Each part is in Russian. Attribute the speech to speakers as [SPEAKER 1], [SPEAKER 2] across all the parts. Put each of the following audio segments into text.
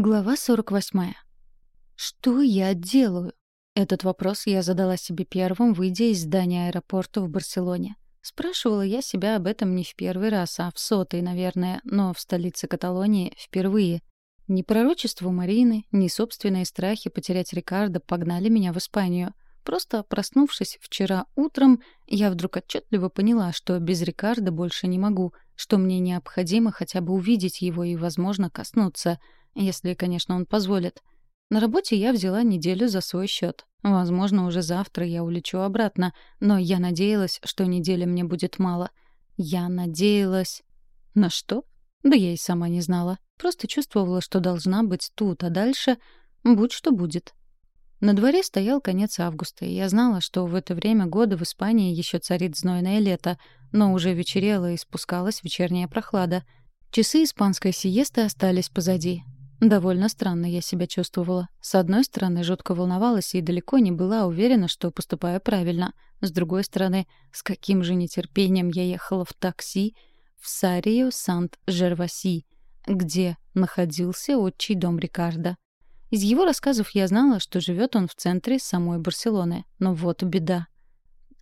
[SPEAKER 1] Глава 48. Что я делаю? Этот вопрос я задала себе первым, выйдя из здания аэропорта в Барселоне. Спрашивала я себя об этом не в первый раз, а в сотый, наверное, но в столице Каталонии впервые. Ни пророчество Марины, ни собственные страхи потерять Рикардо погнали меня в Испанию. Просто проснувшись вчера утром, я вдруг отчетливо поняла, что без Рикардо больше не могу, что мне необходимо хотя бы увидеть его и, возможно, коснуться — если, конечно, он позволит. На работе я взяла неделю за свой счет. Возможно, уже завтра я улечу обратно, но я надеялась, что недели мне будет мало. Я надеялась... На что? Да я и сама не знала. Просто чувствовала, что должна быть тут, а дальше будь что будет. На дворе стоял конец августа, и я знала, что в это время года в Испании еще царит знойное лето, но уже вечерело и спускалась вечерняя прохлада. Часы испанской сиесты остались позади. Довольно странно я себя чувствовала. С одной стороны, жутко волновалась и далеко не была уверена, что поступаю правильно. С другой стороны, с каким же нетерпением я ехала в такси в Сарию Сант-Жерваси, где находился отчий дом Рикардо. Из его рассказов я знала, что живет он в центре самой Барселоны. Но вот беда.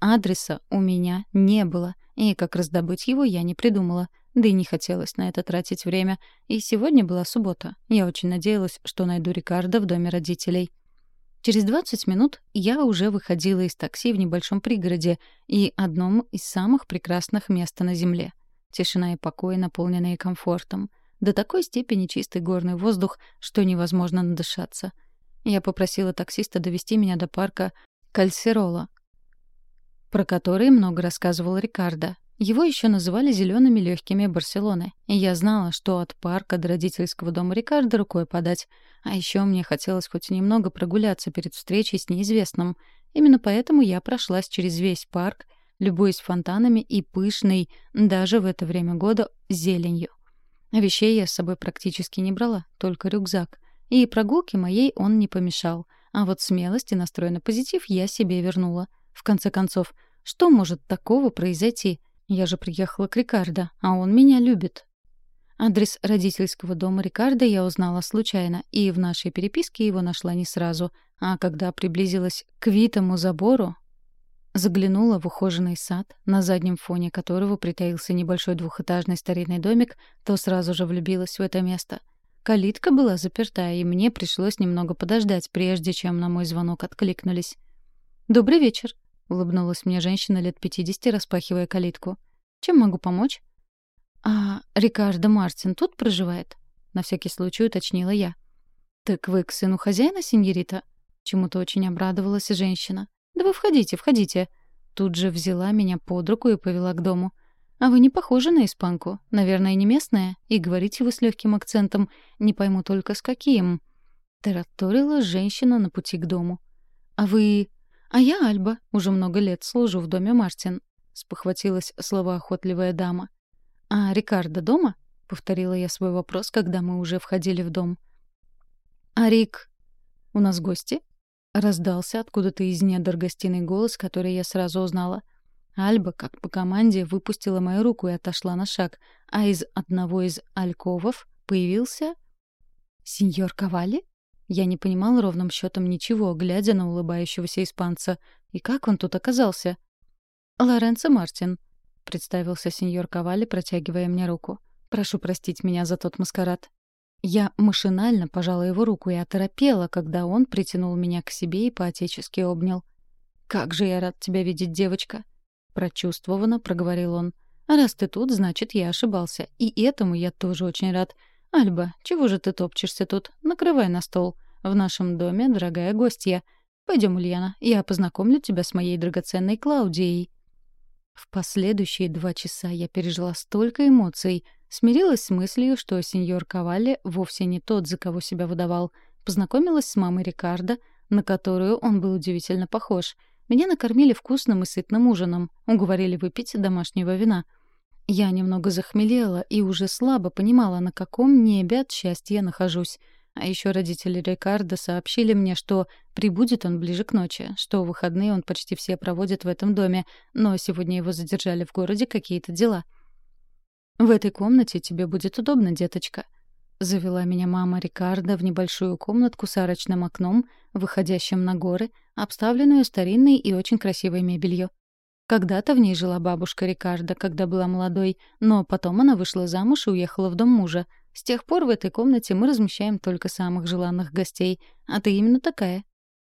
[SPEAKER 1] Адреса у меня не было, и как раздобыть его я не придумала — да и не хотелось на это тратить время. И сегодня была суббота. Я очень надеялась, что найду Рикардо в доме родителей. Через 20 минут я уже выходила из такси в небольшом пригороде и одном из самых прекрасных мест на Земле. Тишина и покой, наполненные комфортом. До такой степени чистый горный воздух, что невозможно надышаться. Я попросила таксиста довести меня до парка Кальсерола, про который много рассказывал Рикардо, его еще называли зелеными легкими Барселоны, и я знала, что от парка до родительского дома Рикардо рукой подать. А еще мне хотелось хоть немного прогуляться перед встречей с неизвестным. Именно поэтому я прошлась через весь парк, любуясь фонтанами и пышной, даже в это время года, зеленью. Вещей я с собой практически не брала, только рюкзак. И прогулке моей он не помешал. А вот смелость и настрой на позитив я себе вернула. В конце концов, что может такого произойти — я же приехала к Рикардо, а он меня любит. Адрес родительского дома Рикардо я узнала случайно, и в нашей переписке его нашла не сразу. А когда приблизилась к витому забору, заглянула в ухоженный сад, на заднем фоне которого притаился небольшой двухэтажный старинный домик, то сразу же влюбилась в это место. Калитка была заперта, и мне пришлось немного подождать, прежде чем на мой звонок откликнулись. «Добрый вечер», — улыбнулась мне женщина лет пятидесяти, распахивая калитку. «Чем могу помочь?» «А Рикардо Мартин тут проживает?» — на всякий случай уточнила я. «Так вы к сыну хозяина, сеньорита?» Чему-то очень обрадовалась женщина. «Да вы входите, входите!» Тут же взяла меня под руку и повела к дому. «А вы не похожи на испанку. Наверное, не местная. И говорите вы с легким акцентом. Не пойму только с каким». Тараторила женщина на пути к дому. «А вы «А я Альба. Уже много лет служу в доме Мартин», — спохватилась словоохотливая дама. «А Рикардо дома?» — повторила я свой вопрос, когда мы уже входили в дом. «А Рик...» «У нас гости?» — раздался откуда-то из недр гостиной голос, который я сразу узнала. Альба, как по команде, выпустила мою руку и отошла на шаг, а из одного из альковов появился... «Сеньор Кавали?» Я не понимал ровным счетом ничего, глядя на улыбающегося испанца. И как он тут оказался? «Лоренцо Мартин», — представился сеньор Кавали, протягивая мне руку. «Прошу простить меня за тот маскарад». Я машинально пожала его руку и оторопела, когда он притянул меня к себе и поотечески обнял. «Как же я рад тебя видеть, девочка!» Прочувствованно проговорил он. «Раз ты тут, значит, я ошибался. И этому я тоже очень рад. «Альба, чего же ты топчешься тут? Накрывай на стол. В нашем доме дорогая гостья. Пойдем, Ульяна, я познакомлю тебя с моей драгоценной Клаудией». В последующие два часа я пережила столько эмоций, смирилась с мыслью, что сеньор Кавалли вовсе не тот, за кого себя выдавал, познакомилась с мамой Рикардо, на которую он был удивительно похож. Меня накормили вкусным и сытным ужином, уговорили выпить домашнего вина — я немного захмелела и уже слабо понимала, на каком небе от счастья нахожусь. А еще родители Рикардо сообщили мне, что прибудет он ближе к ночи, что выходные он почти все проводит в этом доме, но сегодня его задержали в городе какие-то дела. «В этой комнате тебе будет удобно, деточка». Завела меня мама Рикардо в небольшую комнатку с арочным окном, выходящим на горы, обставленную старинной и очень красивой мебелью. Когда-то в ней жила бабушка Рикардо, когда была молодой, но потом она вышла замуж и уехала в дом мужа. С тех пор в этой комнате мы размещаем только самых желанных гостей, а ты именно такая.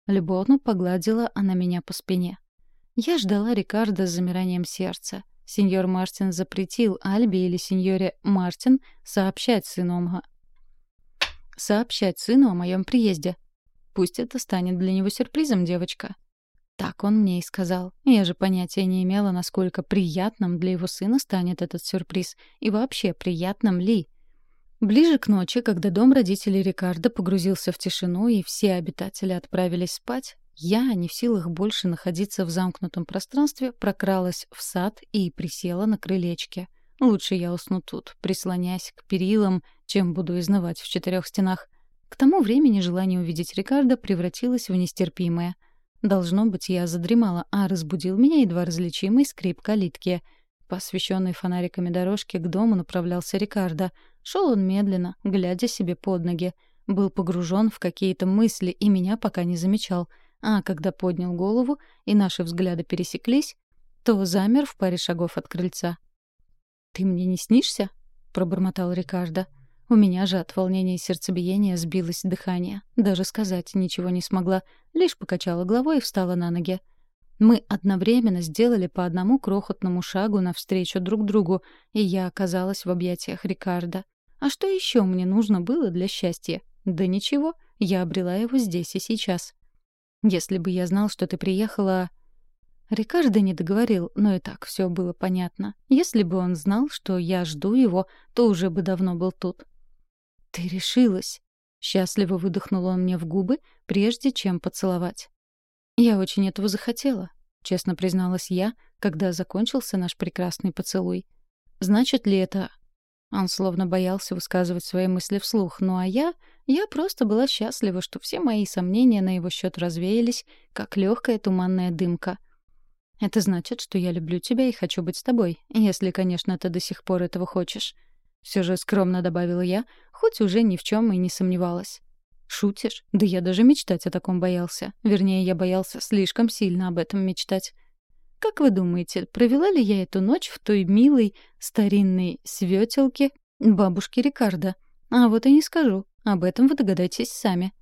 [SPEAKER 1] Любовно погладила она меня по спине. Я ждала Рикардо с замиранием сердца. Сеньор Мартин запретил Альбе или сеньоре Мартин сообщать сыну сообщать сыну о моем приезде. Пусть это станет для него сюрпризом, девочка. Так он мне и сказал. Я же понятия не имела, насколько приятным для его сына станет этот сюрприз. И вообще, приятным ли. Ближе к ночи, когда дом родителей Рикардо погрузился в тишину и все обитатели отправились спать, я, не в силах больше находиться в замкнутом пространстве, прокралась в сад и присела на крылечке. Лучше я усну тут, прислонясь к перилам, чем буду изнывать в четырех стенах. К тому времени желание увидеть Рикардо превратилось в нестерпимое. Должно быть, я задремала, а разбудил меня едва различимый скрип калитки. По освещенной фонариками дорожке к дому направлялся Рикардо. Шел он медленно, глядя себе под ноги. Был погружен в какие-то мысли и меня пока не замечал. А когда поднял голову и наши взгляды пересеклись, то замер в паре шагов от крыльца. «Ты мне не снишься?» — пробормотал Рикардо. У меня же от волнения и сердцебиения сбилось дыхание. Даже сказать ничего не смогла, лишь покачала головой и встала на ноги. Мы одновременно сделали по одному крохотному шагу навстречу друг другу, и я оказалась в объятиях Рикардо. А что еще мне нужно было для счастья? Да ничего, я обрела его здесь и сейчас. Если бы я знал, что ты приехала... Рикардо не договорил, но и так все было понятно. Если бы он знал, что я жду его, то уже бы давно был тут. «Ты решилась!» — счастливо выдохнул он мне в губы, прежде чем поцеловать. «Я очень этого захотела», — честно призналась я, когда закончился наш прекрасный поцелуй. «Значит ли это...» Он словно боялся высказывать свои мысли вслух, ну а я... Я просто была счастлива, что все мои сомнения на его счет развеялись, как легкая туманная дымка — это значит, что я люблю тебя и хочу быть с тобой, если, конечно, ты до сих пор этого хочешь. Все же скромно добавила я, хоть уже ни в чем и не сомневалась. Шутишь? Да я даже мечтать о таком боялся. Вернее, я боялся слишком сильно об этом мечтать. Как вы думаете, провела ли я эту ночь в той милой старинной светелке бабушки Рикардо? А вот и не скажу. Об этом вы догадаетесь сами.